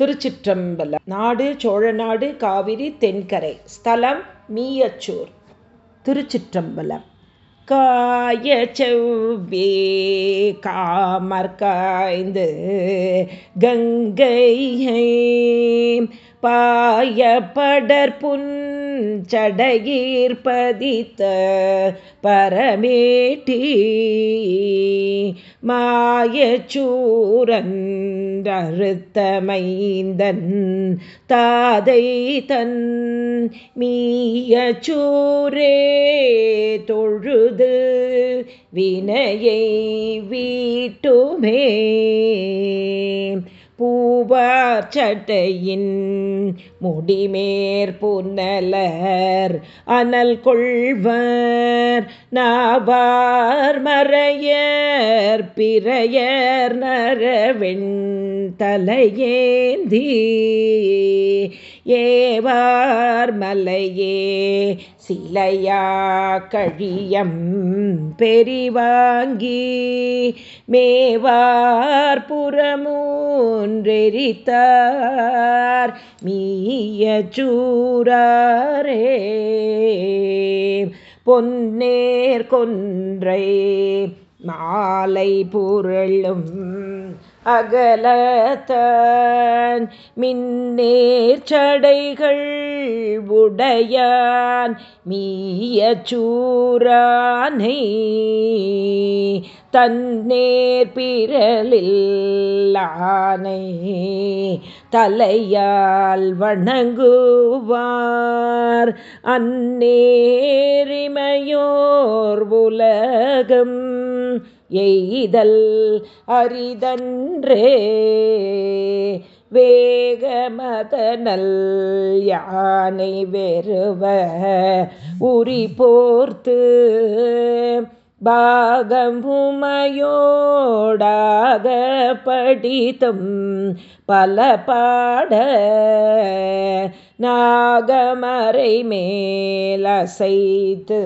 திருச்சிற்றம்பலம். நாடு சோழநாடு காவிரி தென்கரை. ஸ்தலம் மீயச்சூர். திருச்சிற்றம்பலம். காய செவ்வே காமர் காய்ந்து கங்கையை பாய படற்புன் சடகீர்பதித்த பரமேட்டி. மாயச்சூரன் அறுத்தமைந்தன் தாதை தன் மீயச்சூரே தொழுது வினையை வீட்டுமே. பூவார் சட்டையின் முடிமேற் புன்னலர் அனல் கொள்வர் நாவார் மறையர் பிறையர் நரவெண் தலையேந்தி ஏவார் மலையே சிலையா கழியம் பெரிவாங்கி மேவார் புறமூன்றெரித்தார் மீய சூரே பொன்னேர் கொன்றை மாலை புரளும் அகலத்தான் மின்னேர்ச்சடைகள் உடையான் மீயச்சூரானை தன்னேற்பிரலில்லானை தலையால் வணங்குவார் அந்நேரிமையோர் உலகம் எய்தல் அரிதன்றே. வேகமதனல் யானை வெறுவ உரி போர்த்து. பாகமுமையோடாக படித்தும் பல பாட நாகமறை மேலசைத்து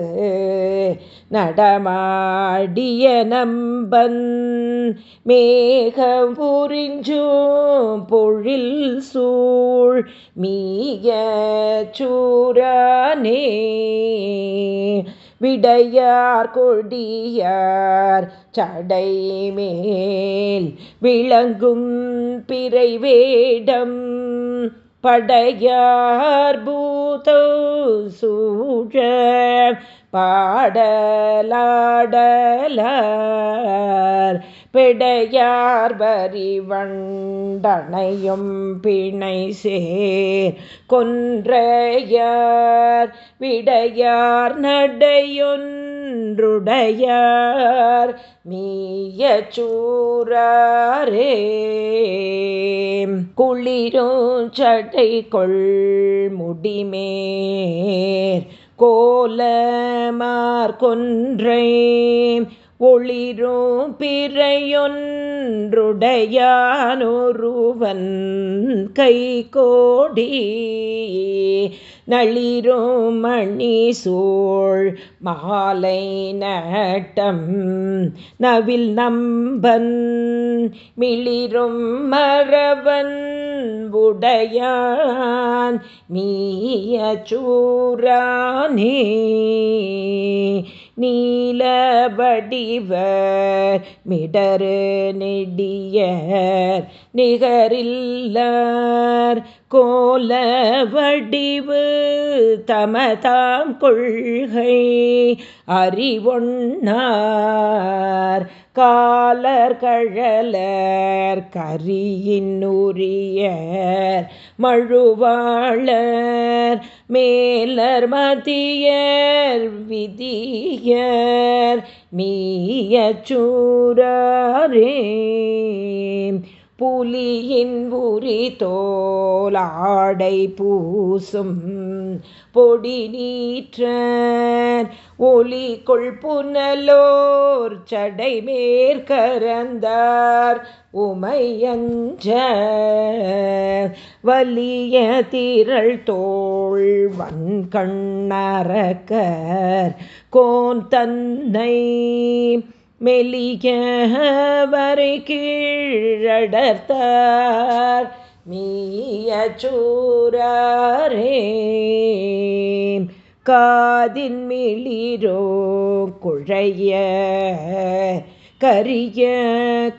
நடமாடிய நம்பன் மேகம் புரிஞ்சும் பொழில் சூழ் மீய சூரானே விடையார் கொடியார் சடை மேல் விளங்கும் பிறை வேடம் படையார் பூத சூழ பாடலாடலார். பிடையார் வரிவண்டனையும் பிணை சேர். கொன்றையார் விடையார் நடையொன்றுடையார். மீய குளிரும் சடை கொள் முடிமேர். கோலமார் கொன்றை ஒளிரும் பிறையொன்றுடையானொருவன் கை கோடி நளிரும் மணி சூழ் மாலை நட்டம் நவில் நம்பன். மிளிரும் மரவன் உடையான் மீய சூரானே மிடரு நெடியர் நிகரில்லார். கோல வடிவு தமதாம் கொள்கை அறிவொன்னார். காலர் கழலர் கரியின்ூரியர் மழுவாளர் மேலர் மதியர் விதியர் மீயச்சூரே புலியின் உரி தோலாடை பூசும் பொடி நீற்ற ஒலி கொள் புனலோர் சடை மேற்கரந்தார் உமையஞ்ச வலிய திரள் தோள் வன்கண்ணரக்கர் கோன் தன்னை மெலிய வரை கீழடர்த்தார். மீயச்சூரே காதின் மிளிரோ குழைய கரிய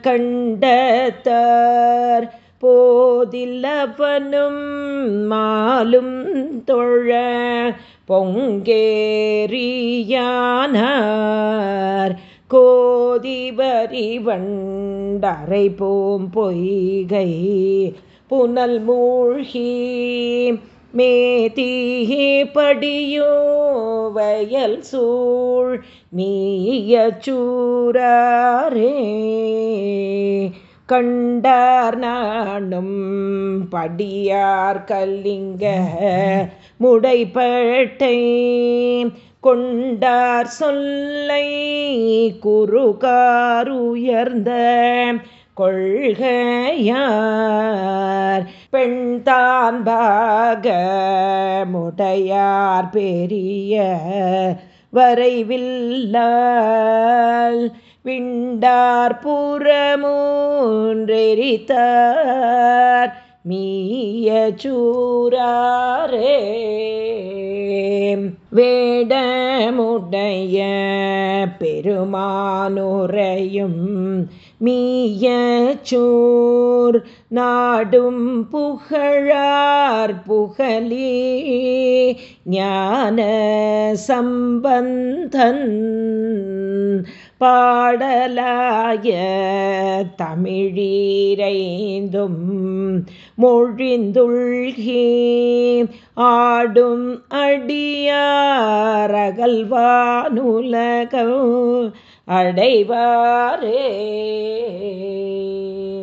கண்டத்தார். போதில்லவனும் மாலும் தொழ பொங்கேறியானார். கோதிபரி வண்டரை போம் பொய்கை புனல் மூழ்கி மேதீயே படியோ வயல் சூழ் மீய சூரே கண்டார் நானும் படியார் கல்லிங்க முடைப்பட்டை. கொண்டார் சொல்லை குறுகார் உயர்ந்த கொள்கையார் பெண்தான் பாக முடையார் பெரிய வரைவில்லால் விண்டார் புறமூன்றெரித்தார் மீய சூராரே. வேடமுடைய பெருமானுரையும் மீயச்சூர் நாடும் புகழார் புகழி. ஞான சம்பந்தன் பாடலாய தமிழீரைந்தும் மொழிந்துள்கி. ஆடும் அடியாரகல்வானுலகம் அடைவாரே.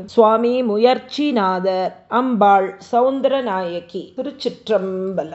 சுவாமி முயற்சிநாதர் அம்பாள் சவுந்தரநாயகி திருச்சிற்றம்பலம்.